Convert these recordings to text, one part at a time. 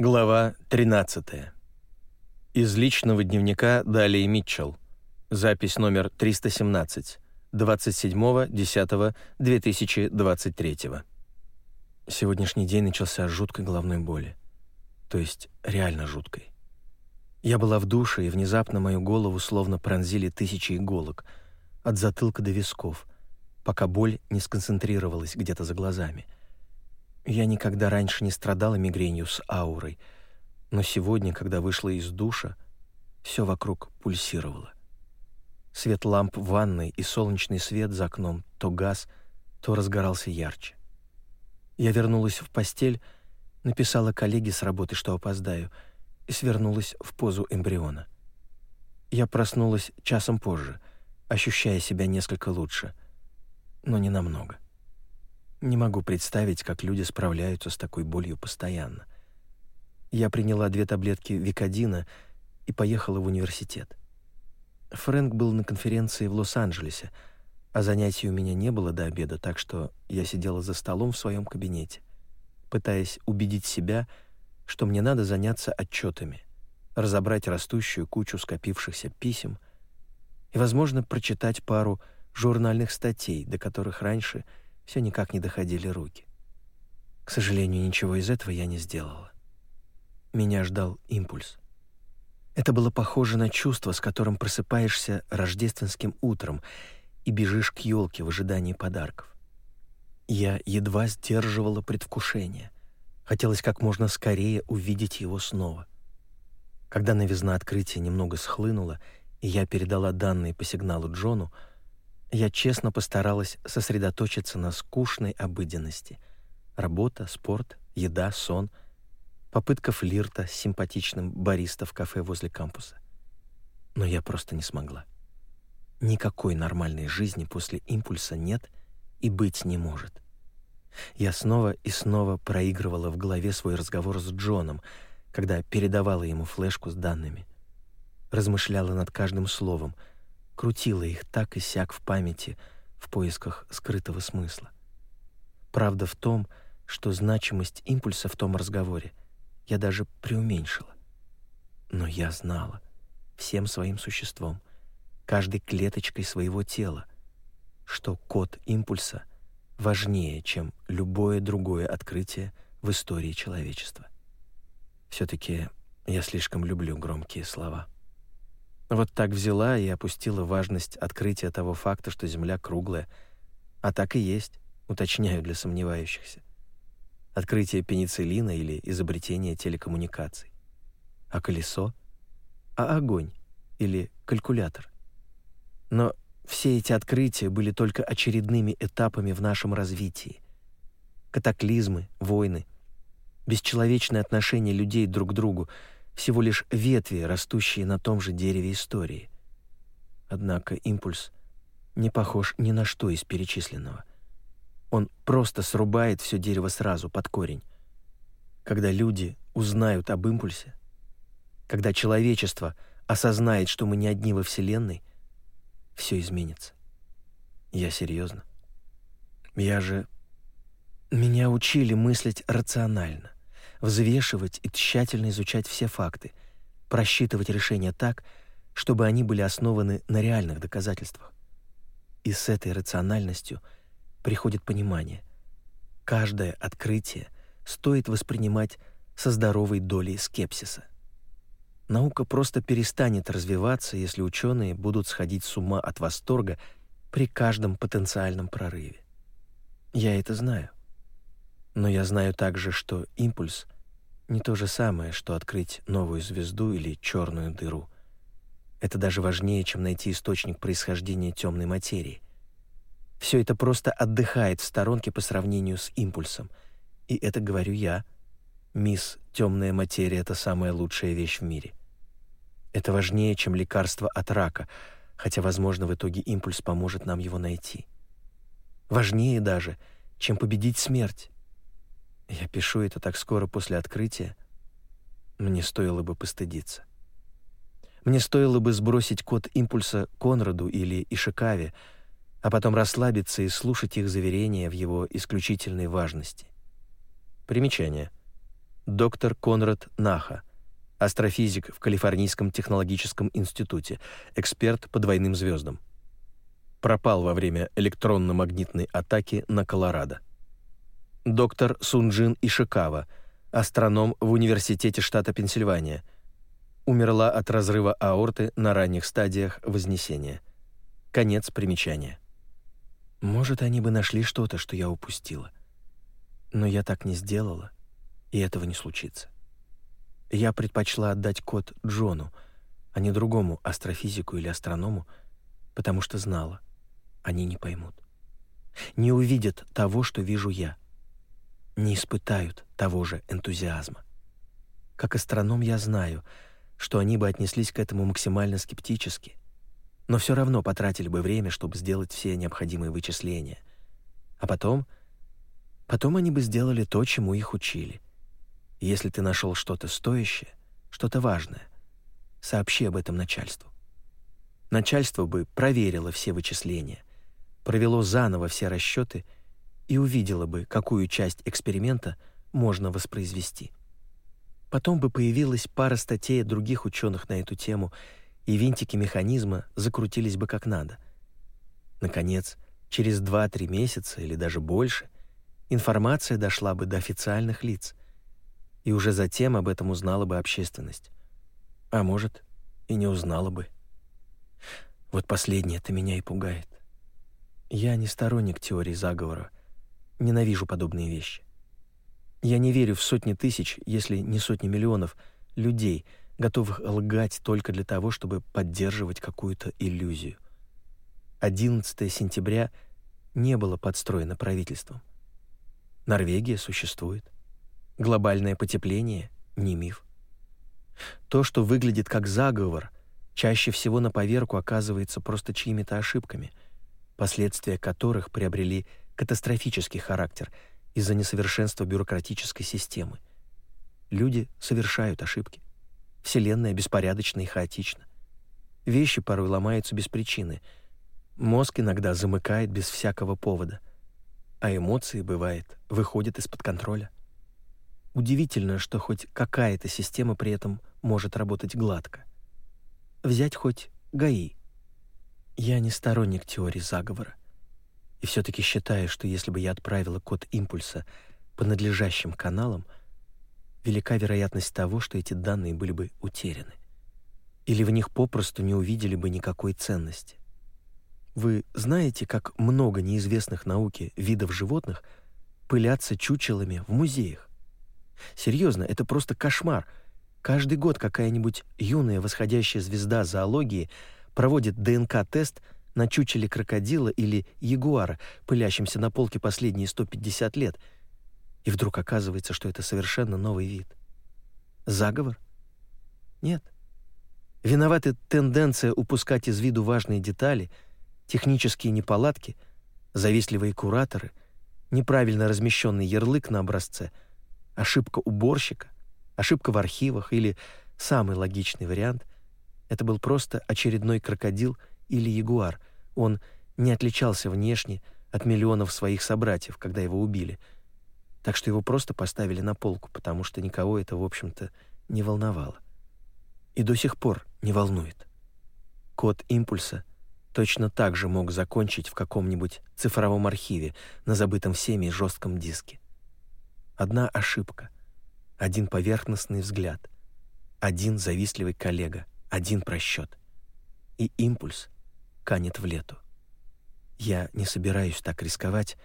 Глава 13. Из личного дневника Далии Митчелл. Запись номер 317. 27.10.2023. Сегодняшний день начался с жуткой головной боли. То есть реально жуткой. Я была в душе, и внезапно мою голову словно пронзили тысячи иголок, от затылка до висков, пока боль не сконцентрировалась где-то за глазами — я никогда раньше не страдала мигренью с аурой, но сегодня, когда вышла из душа, все вокруг пульсировало. Свет ламп в ванной и солнечный свет за окном то газ, то разгорался ярче. Я вернулась в постель, написала коллеге с работы, что опоздаю, и свернулась в позу эмбриона. Я проснулась часом позже, ощущая себя несколько лучше, но не намного. Не могу представить, как люди справляются с такой болью постоянно. Я приняла две таблетки Викодина и поехала в университет. Фрэнк был на конференции в Лос-Анджелесе, а занятий у меня не было до обеда, так что я сидела за столом в своем кабинете, пытаясь убедить себя, что мне надо заняться отчетами, разобрать растущую кучу скопившихся писем и, возможно, прочитать пару журнальных статей, до которых раньше – все никак не доходили руки. К сожалению, ничего из этого я не сделала. Меня ждал импульс. Это было похоже на чувство, с которым просыпаешься рождественским утром и бежишь к елке в ожидании подарков. Я едва сдерживала предвкушение. Хотелось как можно скорее увидеть его снова. Когда новизна открытия немного схлынула, и я передала данные по сигналу Джону, я честно постаралась сосредоточиться на скучной обыденности. Работа, спорт, еда, сон, попытка флирта с симпатичным бариста в кафе возле кампуса. Но я просто не смогла. Никакой нормальной жизни после импульса нет и быть не может. Я снова и снова проигрывала в голове свой разговор с Джоном, когда передавала ему флешку с данными. Размышляла над каждым словом — крутила их так и сяк в памяти в поисках скрытого смысла. Правда в том, что значимость импульса в том разговоре я даже преуменьшила. Но я знала всем своим существом, каждой клеточкой своего тела, что код импульса важнее, чем любое другое открытие в истории человечества. Все-таки я слишком люблю громкие слова. Вот так взяла и опустила важность открытия того факта, что Земля круглая. А так и есть, уточняю для сомневающихся. Открытие пенициллина или изобретение телекоммуникаций. А колесо? А огонь? Или калькулятор? Но все эти открытия были только очередными этапами в нашем развитии. Катаклизмы, войны, бесчеловечное отношение людей друг к другу — всего лишь ветви, растущие на том же дереве истории. Однако импульс не похож ни на что из перечисленного. Он просто срубает все дерево сразу, под корень. Когда люди узнают об импульсе, когда человечество осознает, что мы не одни во Вселенной, все изменится. Я серьезно. Я же... Меня учили мыслить рационально взвешивать и тщательно изучать все факты, просчитывать решения так, чтобы они были основаны на реальных доказательствах. И с этой рациональностью приходит понимание. Каждое открытие стоит воспринимать со здоровой долей скепсиса. Наука просто перестанет развиваться, если ученые будут сходить с ума от восторга при каждом потенциальном прорыве. Я это знаю. Но я знаю также, что импульс не то же самое, что открыть новую звезду или черную дыру. Это даже важнее, чем найти источник происхождения темной материи. Все это просто отдыхает в сторонке по сравнению с импульсом. И это говорю я. Мисс, темная материя — это самая лучшая вещь в мире. Это важнее, чем лекарство от рака, хотя, возможно, в итоге импульс поможет нам его найти. Важнее даже, чем победить смерть. Я пишу это так скоро после открытия. Мне стоило бы постыдиться. Мне стоило бы сбросить код импульса Конраду или Ишикаве, а потом расслабиться и слушать их заверения в его исключительной важности. Примечание. доктор Конрад Наха, астрофизик в Калифорнийском технологическом институте, эксперт по двойным звездам. Пропал во время электронно-магнитной атаки на Колорадо. Доктор Сунджин Ишикава, астроном в Университете штата Пенсильвания, умерла от разрыва аорты на ранних стадиях вознесения. Конец примечания. Может, они бы нашли что-то, что я упустила. Но я так не сделала, и этого не случится. Я предпочла отдать код Джону, а не другому астрофизику или астроному, потому что знала, они не поймут. Не увидят того, что вижу я. Не испытают того же энтузиазма. Как астроном я знаю, что они бы отнеслись к этому максимально скептически, но все равно потратили бы время, чтобы сделать все необходимые вычисления. А потом... Потом они бы сделали то, чему их учили. Если ты нашел что-то стоящее, что-то важное, сообщи об этом начальству. Начальство бы проверило все вычисления, провело заново все расчеты и увидело бы, какую часть эксперимента можно воспроизвести. Потом бы появилась пара статей других ученых на эту тему, и винтики механизма закрутились бы как надо. Наконец, через 2-3 месяца или даже больше информация дошла бы до официальных лиц — и уже затем об этом узнала бы общественность. А может, и не узнала бы. Вот последнее-то меня и пугает. Я не сторонник теории заговора, ненавижу подобные вещи. Я не верю в сотни тысяч, если не сотни миллионов, людей, готовых лгать только для того, чтобы поддерживать какую-то иллюзию. 11 сентября не было подстроено правительством. Норвегия существует. Глобальное потепление — не миф. То, что выглядит как заговор, чаще всего на поверку оказывается просто чьими-то ошибками, последствия которых приобрели катастрофический характер из-за несовершенства бюрократической системы. Люди совершают ошибки. Вселенная беспорядочна и хаотична. Вещи порой ломаются без причины. Мозг иногда замыкает без всякого повода. А эмоции, бывает, выходят из-под контроля. Удивительно, что хоть какая-то система при этом может работать гладко. Взять хоть ГАИ. Я не сторонник теории заговора. И все-таки считаю, что если бы я отправила код импульса по надлежащим каналам, велика вероятность того, что эти данные были бы утеряны. Или в них попросту не увидели бы никакой ценности. Вы знаете, как много неизвестных науке видов животных пылятся чучелами в музеях? Серьезно, это просто кошмар. Каждый год какая-нибудь юная восходящая звезда зоологии проводит ДНК-тест на чучеле крокодила или ягуара, пылящемся на полке последние 150 лет, и вдруг оказывается, что это совершенно новый вид. Заговор? Нет. Виноваты тенденция упускать из виду важные детали, технические неполадки, завистливые кураторы, неправильно размещенный ярлык на образце — ошибка уборщика, ошибка в архивах или самый логичный вариант — это был просто очередной крокодил или ягуар. Он не отличался внешне от миллионов своих собратьев, когда его убили. Так что его просто поставили на полку, потому что никого это, в общем-то, не волновало. И до сих пор не волнует. Код импульса точно так же мог закончить в каком-нибудь цифровом архиве на забытом всеми жестком диске. Одна ошибка, один поверхностный взгляд, один завистливый коллега, один просчет. И импульс канет в лету. Я не собираюсь так рисковать,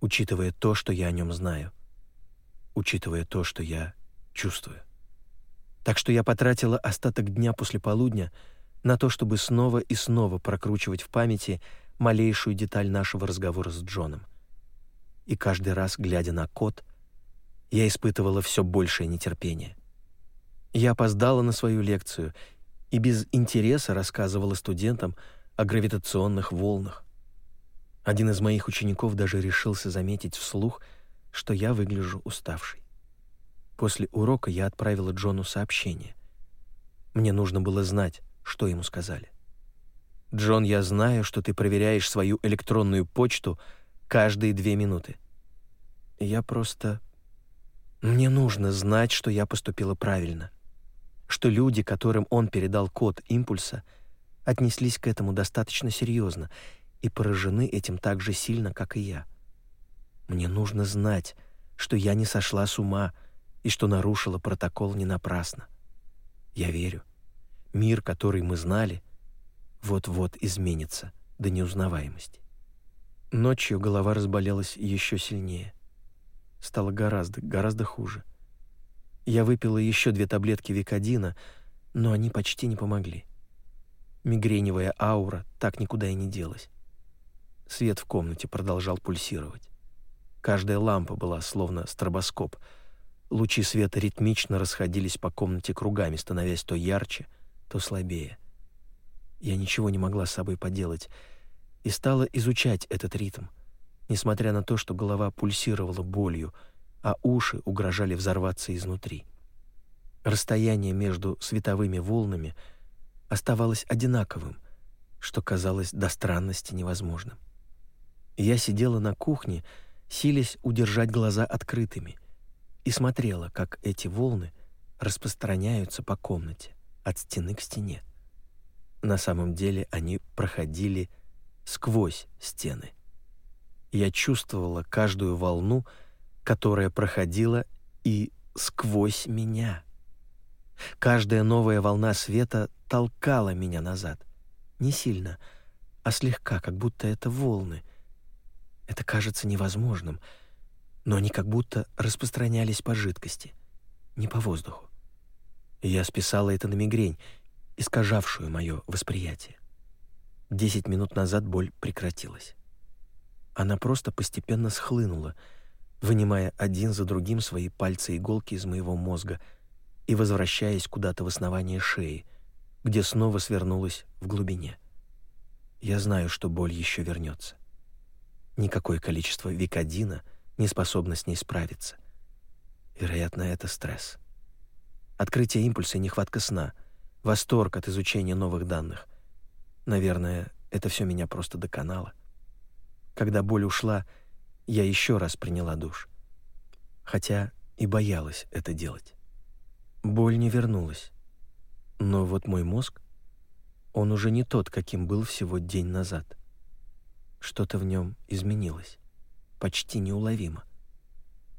учитывая то, что я о нем знаю, учитывая то, что я чувствую. Так что я потратила остаток дня после полудня на то, чтобы снова и снова прокручивать в памяти малейшую деталь нашего разговора с Джоном. И каждый раз, глядя на код, я испытывала все большее нетерпение. Я опоздала на свою лекцию и без интереса рассказывала студентам о гравитационных волнах. Один из моих учеников даже решился заметить вслух, что я выгляжу уставшей. После урока я отправила Джону сообщение. Мне нужно было знать, что ему сказали. «Джон, я знаю, что ты проверяешь свою электронную почту каждые две минуты. Я просто Мне нужно знать, что я поступила правильно, что люди, которым он передал код импульса, отнеслись к этому достаточно серьезно и поражены этим так же сильно, как и я. Мне нужно знать, что я не сошла с ума и что нарушила протокол не напрасно. Я верю. Мир, который мы знали, вот-вот изменится до неузнаваемости. Ночью голова разболелась еще сильнее. Стало гораздо, гораздо хуже. Я выпила еще две таблетки Викодина, но они почти не помогли. Мигреневая аура так никуда и не делась. Свет в комнате продолжал пульсировать. Каждая лампа была словно стробоскоп. Лучи света ритмично расходились по комнате кругами, становясь то ярче, то слабее. Я ничего не могла с собой поделать и стала изучать этот ритм, несмотря на то, что голова пульсировала болью, а уши угрожали взорваться изнутри. Расстояние между световыми волнами — оставалось одинаковым, что казалось до странности невозможным. Я сидела на кухне, силясь удержать глаза открытыми, и смотрела, как эти волны распространяются по комнате, от стены к стене. На самом деле они проходили сквозь стены. Я чувствовала каждую волну, которая проходила и сквозь меня. Каждая новая волна света толкала меня назад. Не сильно, а слегка, как будто это волны. Это кажется невозможным, но они как будто распространялись по жидкости, не по воздуху. Я списала это на мигрень, искажавшую мое восприятие. Десять минут назад боль прекратилась. Она просто постепенно схлынула, вынимая один за другим свои пальцы-иголки из моего мозга — и возвращаясь куда-то в основание шеи, где снова свернулась в глубине. Я знаю, что боль еще вернется. Никакое количество викодина не способно с ней справиться. Вероятно, это стресс. Открытие импульса и нехватка сна, восторг от изучения новых данных. Наверное, это все меня просто доконало. Когда боль ушла, я еще раз приняла душ. Хотя и боялась это делать. Боль не вернулась. Но вот мой мозг, он уже не тот, каким был всего день назад. Что-то в нем изменилось, почти неуловимо.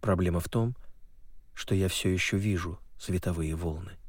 Проблема в том, что я все еще вижу световые волны.